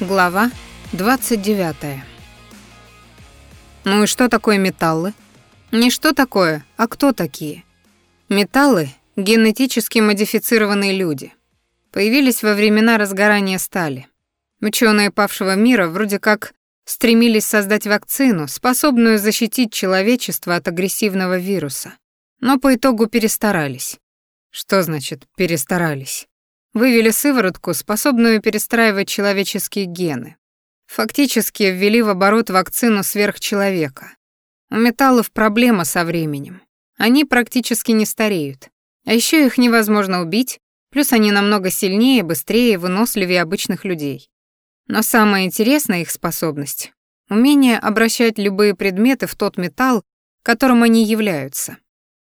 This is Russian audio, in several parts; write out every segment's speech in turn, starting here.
Глава 29. Ну и что такое металлы? Не что такое, а кто такие? Металлы — генетически модифицированные люди. Появились во времена разгорания стали. Ученые павшего мира вроде как стремились создать вакцину, способную защитить человечество от агрессивного вируса. Но по итогу перестарались. Что значит «перестарались»? Вывели сыворотку, способную перестраивать человеческие гены. Фактически ввели в оборот вакцину сверхчеловека. У металлов проблема со временем. Они практически не стареют. А еще их невозможно убить, плюс они намного сильнее, быстрее и выносливее обычных людей. Но самая интересная их способность — умение обращать любые предметы в тот металл, которым они являются.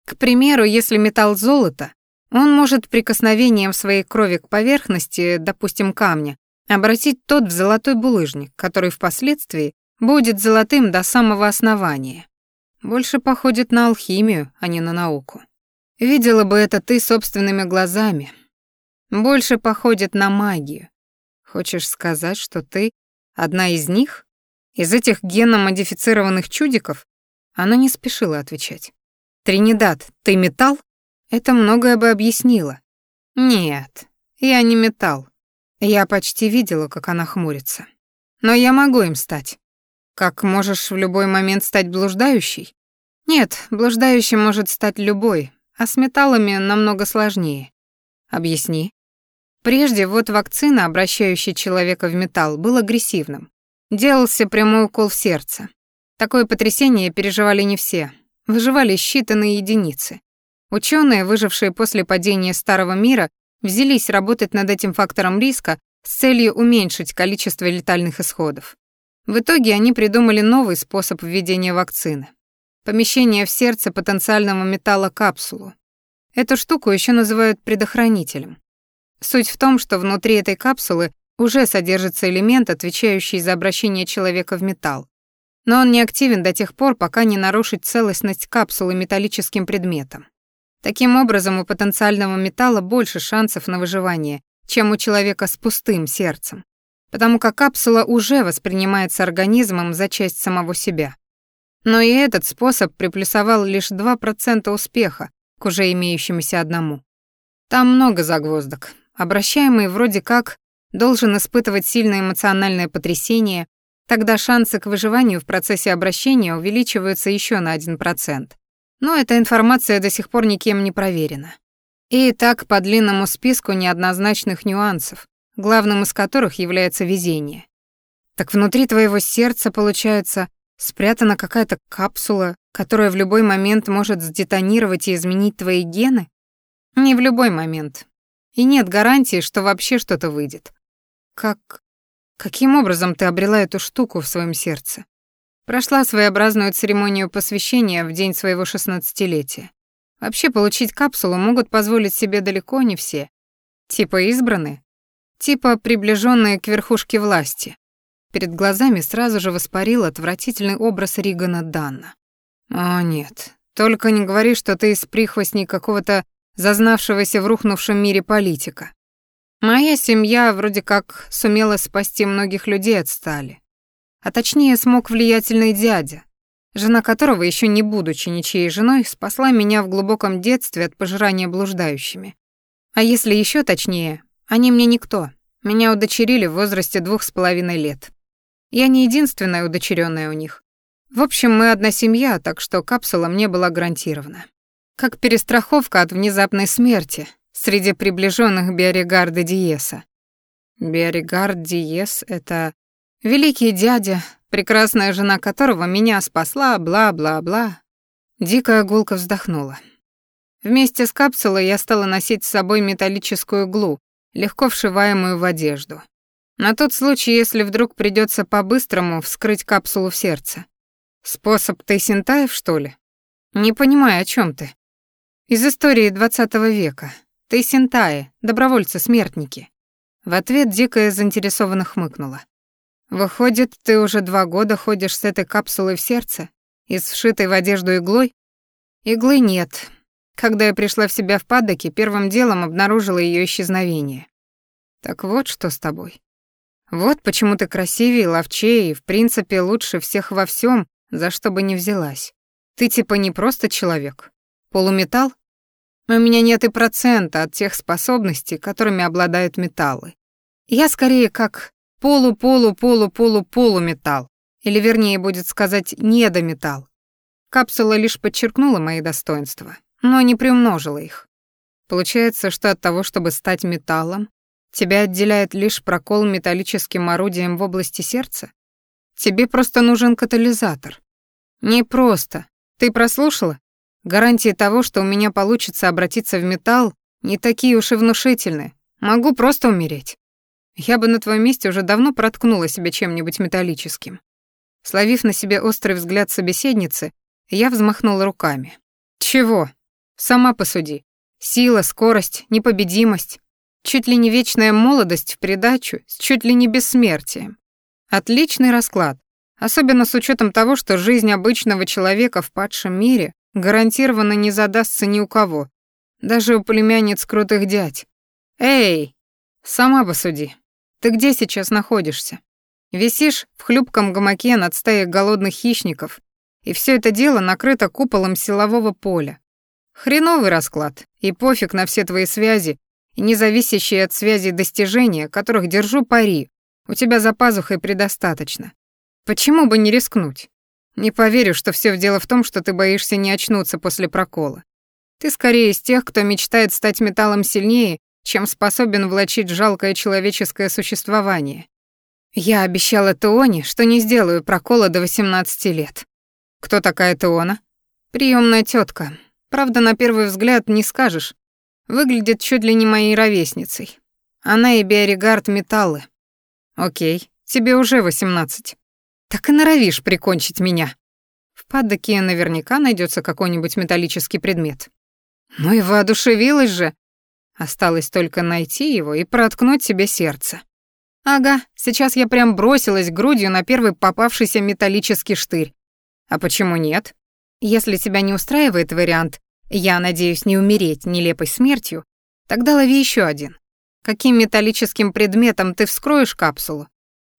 К примеру, если металл золото, он может прикосновением своей крови к поверхности, допустим, камня, обратить тот в золотой булыжник, который впоследствии будет золотым до самого основания. Больше походит на алхимию, а не на науку. Видела бы это ты собственными глазами. Больше походит на магию. Хочешь сказать, что ты одна из них? Из этих генно-модифицированных чудиков? Она не спешила отвечать. Тринидад, ты металл? Это многое бы объяснило. Нет, я не металл. Я почти видела, как она хмурится. Но я могу им стать. Как можешь в любой момент стать блуждающей? Нет, блуждающим может стать любой, а с металлами намного сложнее. Объясни. Прежде вот вакцина, обращающая человека в металл, был агрессивным. Делался прямой укол в сердце. Такое потрясение переживали не все. Выживали считанные единицы. Ученые, выжившие после падения Старого мира, взялись работать над этим фактором риска с целью уменьшить количество летальных исходов. В итоге они придумали новый способ введения вакцины. Помещение в сердце потенциального металла капсулу. Эту штуку еще называют предохранителем. Суть в том, что внутри этой капсулы уже содержится элемент, отвечающий за обращение человека в металл. Но он не активен до тех пор, пока не нарушить целостность капсулы металлическим предметом. Таким образом, у потенциального металла больше шансов на выживание, чем у человека с пустым сердцем, потому как капсула уже воспринимается организмом за часть самого себя. Но и этот способ приплюсовал лишь 2% успеха к уже имеющемуся одному. Там много загвоздок. Обращаемый вроде как должен испытывать сильное эмоциональное потрясение, тогда шансы к выживанию в процессе обращения увеличиваются еще на 1% но эта информация до сих пор никем не проверена. И так по длинному списку неоднозначных нюансов, главным из которых является везение. Так внутри твоего сердца, получается, спрятана какая-то капсула, которая в любой момент может сдетонировать и изменить твои гены? Не в любой момент. И нет гарантии, что вообще что-то выйдет. Как... Каким образом ты обрела эту штуку в своем сердце? Прошла своеобразную церемонию посвящения в день своего шестнадцатилетия. Вообще получить капсулу могут позволить себе далеко не все. Типа избранные, типа приближенные к верхушке власти. Перед глазами сразу же воспарил отвратительный образ Ригана Данна. О нет, только не говори, что ты из прихвостней какого-то зазнавшегося в рухнувшем мире политика. Моя семья вроде как сумела спасти многих людей от стали а точнее смог влиятельный дядя, жена которого, еще не будучи ничьей женой, спасла меня в глубоком детстве от пожирания блуждающими. А если еще точнее, они мне никто. Меня удочерили в возрасте двух с половиной лет. Я не единственная удочеренная у них. В общем, мы одна семья, так что капсула мне была гарантирована. Как перестраховка от внезапной смерти среди приближенных Биоригарда Диеса. Биоригард Диес — это Великий дядя, прекрасная жена которого меня спасла, бла-бла-бла. Дикая гулка вздохнула. Вместе с капсулой я стала носить с собой металлическую иглу, легко вшиваемую в одежду. На тот случай, если вдруг придется по-быстрому вскрыть капсулу в сердце. Способ Тейсентаев, что ли? Не понимаю, о чем ты. Из истории 20 века. Тейсентаи, добровольцы-смертники. В ответ дикая заинтересованно хмыкнула. Выходит, ты уже два года ходишь с этой капсулой в сердце и с вшитой в одежду иглой? Иглы нет. Когда я пришла в себя в падоке, первым делом обнаружила ее исчезновение. Так вот что с тобой. Вот почему ты красивее, ловчее и, в принципе, лучше всех во всем, за что бы ни взялась. Ты типа не просто человек. Полуметалл? У меня нет и процента от тех способностей, которыми обладают металлы. Я скорее как полу-полу-полу-полу-полуметалл. Или вернее будет сказать недометалл. Капсула лишь подчеркнула мои достоинства, но не приумножила их. Получается, что от того, чтобы стать металлом, тебя отделяет лишь прокол металлическим орудием в области сердца? Тебе просто нужен катализатор. Не просто. Ты прослушала? Гарантии того, что у меня получится обратиться в металл, не такие уж и внушительные. Могу просто умереть. Я бы на твоем месте уже давно проткнула себя чем-нибудь металлическим. Словив на себе острый взгляд собеседницы, я взмахнула руками. «Чего? Сама посуди. Сила, скорость, непобедимость. Чуть ли не вечная молодость в придачу с чуть ли не бессмертием. Отличный расклад, особенно с учетом того, что жизнь обычного человека в падшем мире гарантированно не задастся ни у кого, даже у племянниц крутых дядь. Эй, сама посуди. Ты где сейчас находишься? Висишь в хлюпком гамаке над стаей голодных хищников, и все это дело накрыто куполом силового поля. Хреновый расклад, и пофиг на все твои связи, и независящие от связи достижения, которых держу пари, у тебя за пазухой предостаточно. Почему бы не рискнуть? Не поверю, что все дело в том, что ты боишься не очнуться после прокола. Ты скорее из тех, кто мечтает стать металлом сильнее, чем способен влачить жалкое человеческое существование. Я обещала Теоне, что не сделаю прокола до 18 лет. Кто такая Теона? Приемная тетка. Правда, на первый взгляд не скажешь. Выглядит чуть ли не моей ровесницей. Она и Биоригард металлы. Окей, тебе уже 18. Так и норовишь прикончить меня. В падоке наверняка найдется какой-нибудь металлический предмет. Ну и воодушевилась же. Осталось только найти его и проткнуть себе сердце. Ага, сейчас я прям бросилась грудью на первый попавшийся металлический штырь. А почему нет? Если тебя не устраивает вариант, я надеюсь не умереть нелепой смертью, тогда лови еще один. Каким металлическим предметом ты вскроешь капсулу,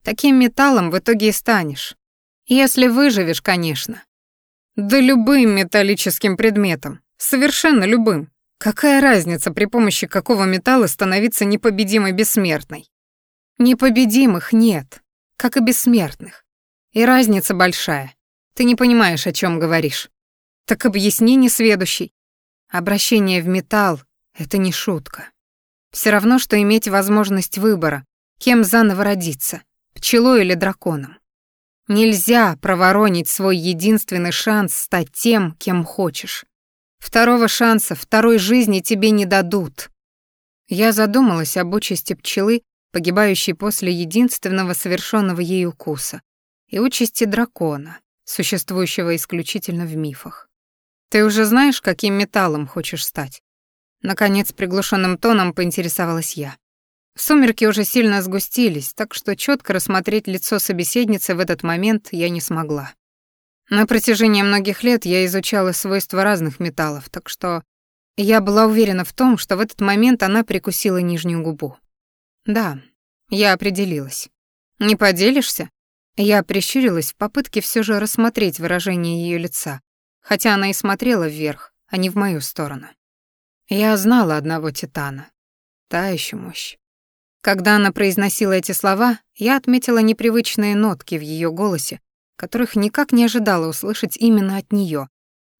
таким металлом в итоге и станешь. Если выживешь, конечно. Да любым металлическим предметом, совершенно любым. Какая разница, при помощи какого металла становиться непобедимой бессмертной? Непобедимых нет, как и бессмертных. И разница большая. Ты не понимаешь, о чем говоришь. Так объясни, несведущий. Обращение в металл — это не шутка. Все равно, что иметь возможность выбора, кем заново родиться, пчелой или драконом. Нельзя проворонить свой единственный шанс стать тем, кем хочешь. Второго шанса, второй жизни тебе не дадут. Я задумалась об участи пчелы погибающей после единственного совершенного ей укуса, и участи дракона, существующего исключительно в мифах. Ты уже знаешь, каким металлом хочешь стать? Наконец, приглушенным тоном поинтересовалась я. Сумерки уже сильно сгустились, так что четко рассмотреть лицо собеседницы в этот момент я не смогла. На протяжении многих лет я изучала свойства разных металлов, так что я была уверена в том, что в этот момент она прикусила нижнюю губу. Да, я определилась. Не поделишься? Я прищурилась в попытке все же рассмотреть выражение ее лица, хотя она и смотрела вверх, а не в мою сторону. Я знала одного титана. Та еще мощь. Когда она произносила эти слова, я отметила непривычные нотки в ее голосе, которых никак не ожидала услышать именно от нее.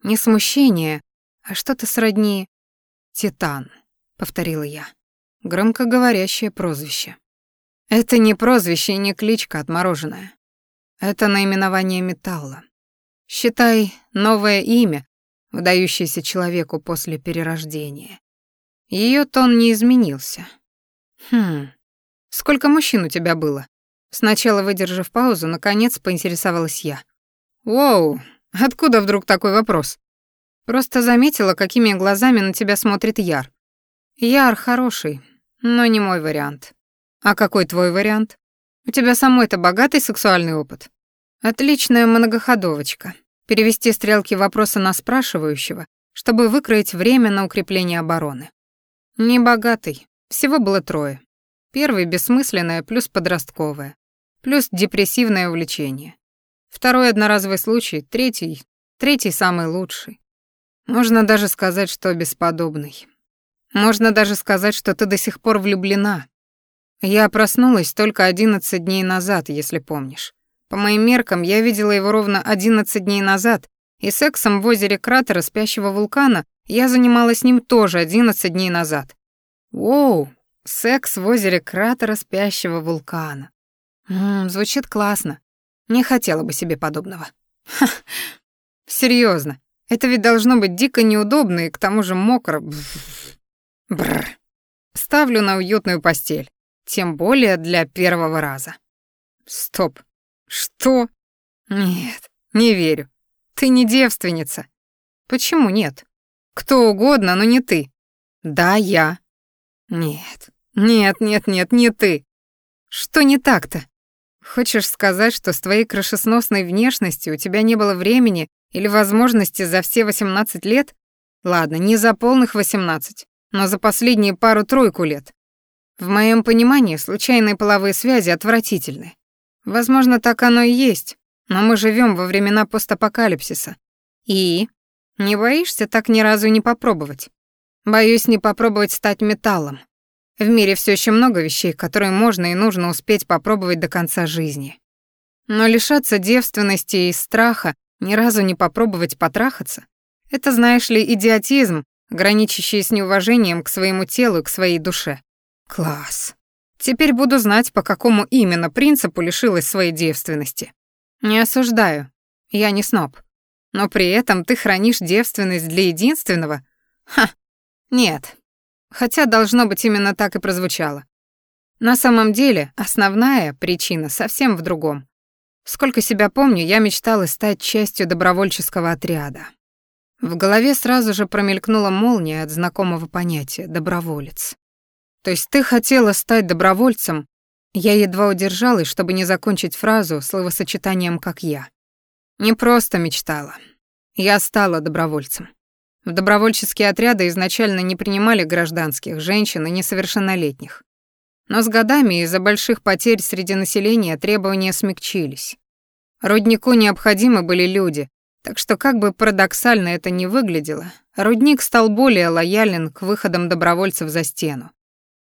Не смущение, а что-то сродни «Титан», — повторила я громкоговорящее прозвище. Это не прозвище и не кличка отмороженная. Это наименование металла. Считай, новое имя, выдающееся человеку после перерождения. Ее тон не изменился. Хм, сколько мужчин у тебя было? Сначала, выдержав паузу, наконец поинтересовалась я. Воу, откуда вдруг такой вопрос? Просто заметила, какими глазами на тебя смотрит Яр. Яр хороший, но не мой вариант. А какой твой вариант? У тебя самой-то богатый сексуальный опыт? Отличная многоходовочка. Перевести стрелки вопроса на спрашивающего, чтобы выкроить время на укрепление обороны. Не богатый. Всего было трое. Первый — бессмысленное плюс подростковое, плюс депрессивное увлечение. Второй — одноразовый случай, третий — третий самый лучший. Можно даже сказать, что бесподобный. Можно даже сказать, что ты до сих пор влюблена. Я проснулась только 11 дней назад, если помнишь. По моим меркам, я видела его ровно 11 дней назад, и сексом в озере кратера спящего вулкана я занималась с ним тоже 11 дней назад. Воу, секс в озере кратера спящего вулкана. Ммм, звучит классно. Не хотела бы себе подобного. Ха, серьезно, это ведь должно быть дико неудобно и к тому же мокро. Бррр. Ставлю на уютную постель. Тем более для первого раза. Стоп. Что? Нет, не верю. Ты не девственница. Почему нет? Кто угодно, но не ты. Да, я. Нет. Нет, нет, нет, не ты. Что не так-то? Хочешь сказать, что с твоей крышесносной внешностью у тебя не было времени или возможности за все 18 лет? Ладно, не за полных 18 но за последние пару-тройку лет. В моем понимании случайные половые связи отвратительны. Возможно, так оно и есть, но мы живем во времена постапокалипсиса. И не боишься так ни разу не попробовать? Боюсь не попробовать стать металлом. В мире все еще много вещей, которые можно и нужно успеть попробовать до конца жизни. Но лишаться девственности и страха, ни разу не попробовать потрахаться, это, знаешь ли, идиотизм, граничащие с неуважением к своему телу и к своей душе. Класс. Теперь буду знать, по какому именно принципу лишилась своей девственности. Не осуждаю. Я не сноб. Но при этом ты хранишь девственность для единственного? Ха. Нет. Хотя должно быть именно так и прозвучало. На самом деле, основная причина совсем в другом. Сколько себя помню, я мечтала стать частью добровольческого отряда. В голове сразу же промелькнула молния от знакомого понятия «доброволец». То есть ты хотела стать добровольцем? Я едва удержалась, чтобы не закончить фразу словосочетанием «как я». Не просто мечтала. Я стала добровольцем. В добровольческие отряды изначально не принимали гражданских, женщин и несовершеннолетних. Но с годами из-за больших потерь среди населения требования смягчились. Руднику необходимы были люди, так что как бы парадоксально это ни выглядело, рудник стал более лоялен к выходам добровольцев за стену.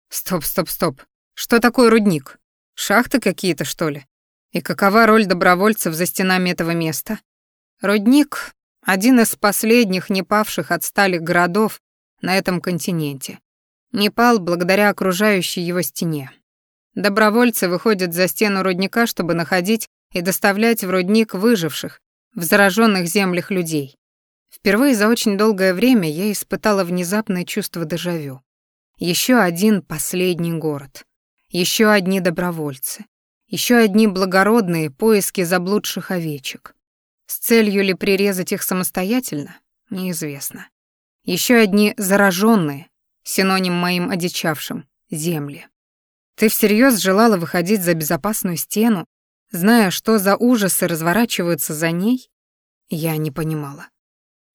Стоп, стоп, стоп. Что такое рудник? Шахты какие-то, что ли? И какова роль добровольцев за стенами этого места? Рудник — один из последних не павших от стали городов на этом континенте. Не пал благодаря окружающей его стене. Добровольцы выходят за стену рудника, чтобы находить и доставлять в рудник выживших, в зараженных землях людей. Впервые за очень долгое время я испытала внезапное чувство дежавю. Еще один последний город. Еще одни добровольцы. Еще одни благородные поиски заблудших овечек. С целью ли прирезать их самостоятельно? Неизвестно. Еще одни зараженные, синоним моим одичавшим, земли. Ты всерьез желала выходить за безопасную стену, зная, что за ужасы разворачиваются за ней, я не понимала.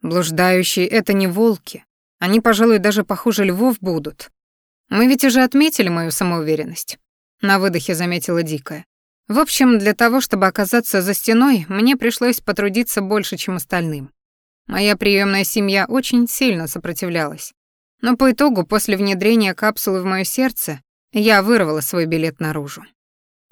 Блуждающие — это не волки. Они, пожалуй, даже похуже львов будут. Мы ведь уже отметили мою самоуверенность. На выдохе заметила Дикая. В общем, для того, чтобы оказаться за стеной, мне пришлось потрудиться больше, чем остальным. Моя приемная семья очень сильно сопротивлялась. Но по итогу, после внедрения капсулы в моё сердце, я вырвала свой билет наружу.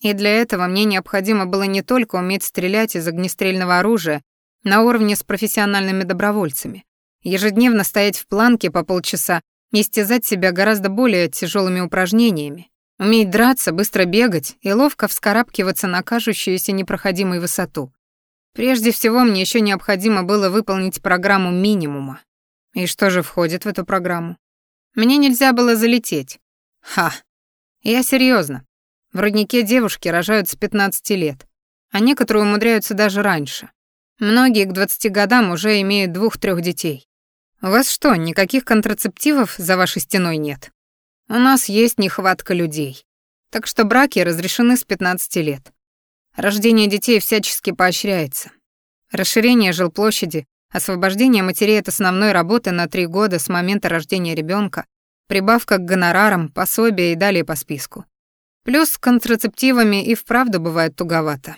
И для этого мне необходимо было не только уметь стрелять из огнестрельного оружия на уровне с профессиональными добровольцами, ежедневно стоять в планке по полчаса, истязать себя гораздо более тяжелыми упражнениями, уметь драться, быстро бегать и ловко вскарабкиваться на кажущуюся непроходимой высоту. Прежде всего, мне еще необходимо было выполнить программу минимума. И что же входит в эту программу? Мне нельзя было залететь. Ха. Я серьезно. В роднике девушки рожают с 15 лет, а некоторые умудряются даже раньше. Многие к 20 годам уже имеют двух-трех детей. У вас что, никаких контрацептивов за вашей стеной нет? У нас есть нехватка людей. Так что браки разрешены с 15 лет. Рождение детей всячески поощряется. Расширение жилплощади, освобождение матерей от основной работы на три года с момента рождения ребенка, прибавка к гонорарам, пособия и далее по списку. Плюс с контрацептивами и вправду бывает туговато.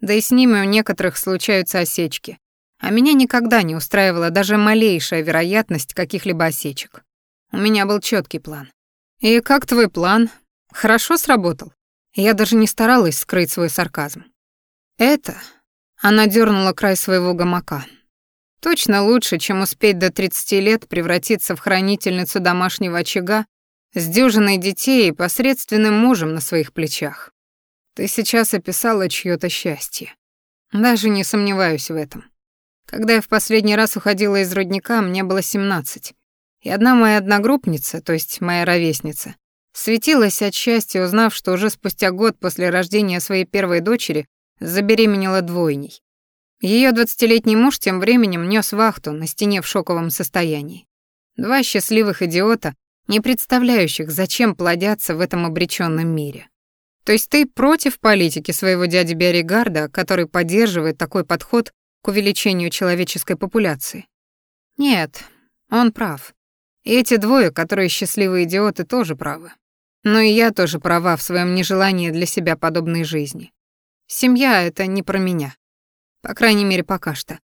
Да и с ними у некоторых случаются осечки. А меня никогда не устраивала даже малейшая вероятность каких-либо осечек. У меня был четкий план. «И как твой план? Хорошо сработал?» Я даже не старалась скрыть свой сарказм. «Это...» Она дернула край своего гамака. «Точно лучше, чем успеть до 30 лет превратиться в хранительницу домашнего очага с дюжиной детей и посредственным мужем на своих плечах. Ты сейчас описала чьё-то счастье. Даже не сомневаюсь в этом. Когда я в последний раз уходила из рудника, мне было 17. И одна моя одногруппница, то есть моя ровесница, светилась от счастья, узнав, что уже спустя год после рождения своей первой дочери забеременела двойней. Её двадцатилетний муж тем временем нёс вахту на стене в шоковом состоянии. Два счастливых идиота, не представляющих, зачем плодятся в этом обречённом мире. То есть ты против политики своего дяди Биоригарда, который поддерживает такой подход к увеличению человеческой популяции? Нет, он прав. И эти двое, которые счастливые идиоты, тоже правы. Но и я тоже права в своем нежелании для себя подобной жизни. Семья — это не про меня. По крайней мере, пока что.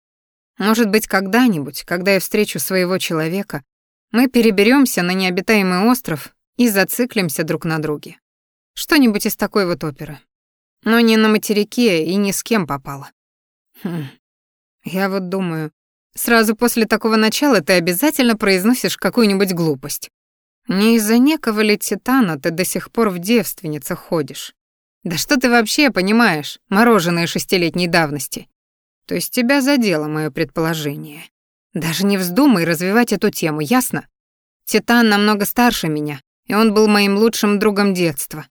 Может быть, когда-нибудь, когда я встречу своего человека, мы переберемся на необитаемый остров и зациклимся друг на друге. Что-нибудь из такой вот оперы. Но не на материке и ни с кем попало. Хм. Я вот думаю, сразу после такого начала ты обязательно произносишь какую-нибудь глупость. Не из-за некого ли титана ты до сих пор в девственницах ходишь? Да что ты вообще понимаешь, мороженое шестилетней давности? То есть тебя задело мое предположение. Даже не вздумай развивать эту тему, ясно? Титан намного старше меня, и он был моим лучшим другом детства.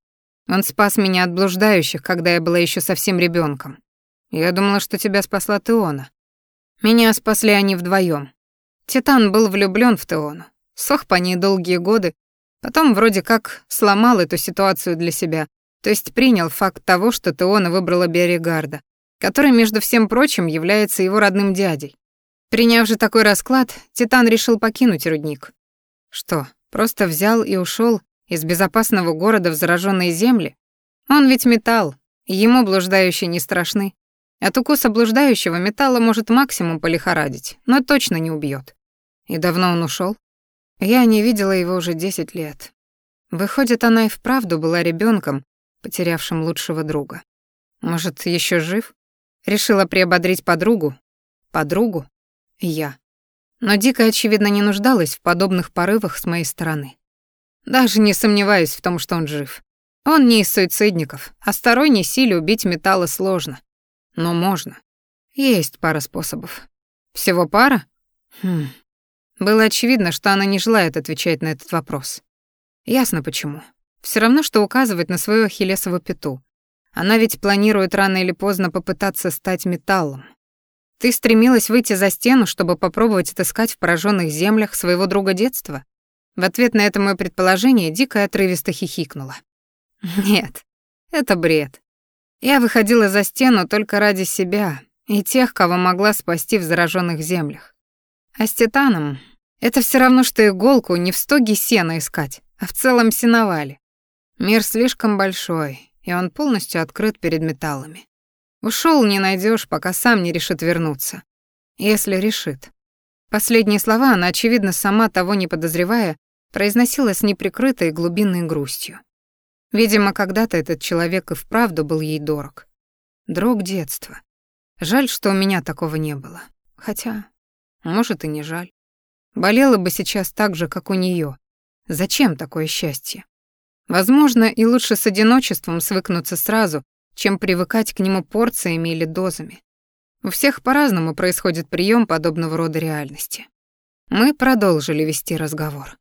Он спас меня от блуждающих, когда я была еще совсем ребенком. Я думала, что тебя спасла Теона. Меня спасли они вдвоем. Титан был влюблен в Теону, сох по ней долгие годы, потом вроде как сломал эту ситуацию для себя, то есть принял факт того, что Теона выбрала Берригарда, который, между всем прочим, является его родным дядей. Приняв же такой расклад, Титан решил покинуть рудник. Что, просто взял и ушел из безопасного города в зараженные земли? Он ведь металл, ему блуждающие не страшны. От укуса блуждающего металла может максимум полихорадить, но точно не убьет. И давно он ушел? Я не видела его уже 10 лет. Выходит, она и вправду была ребенком, потерявшим лучшего друга. Может, еще жив? Решила приободрить подругу. Подругу? Я. Но Дика, очевидно, не нуждалась в подобных порывах с моей стороны. Даже не сомневаюсь в том, что он жив. Он не из суицидников, а сторонней силе убить металла сложно. Но можно. Есть пара способов. Всего пара? Хм. Было очевидно, что она не желает отвечать на этот вопрос. Ясно почему. Все равно, что указывать на свою ахиллесову пяту. Она ведь планирует рано или поздно попытаться стать металлом. Ты стремилась выйти за стену, чтобы попробовать отыскать в пораженных землях своего друга детства? В ответ на это мое предположение дико отрывисто хихикнула. Нет, это бред. Я выходила за стену только ради себя и тех, кого могла спасти в зараженных землях. А с Титаном это все равно, что иголку не в стоге сена искать, а в целом сеновале. Мир слишком большой, и он полностью открыт перед металлами. Ушел не найдешь, пока сам не решит вернуться. Если решит. Последние слова она, очевидно, сама того не подозревая, произносила с неприкрытой глубинной грустью. Видимо, когда-то этот человек и вправду был ей дорог. Друг детства. Жаль, что у меня такого не было. Хотя, может, и не жаль. Болела бы сейчас так же, как у нее. Зачем такое счастье? Возможно, и лучше с одиночеством свыкнуться сразу, чем привыкать к нему порциями или дозами. У всех по-разному происходит прием подобного рода реальности. Мы продолжили вести разговор.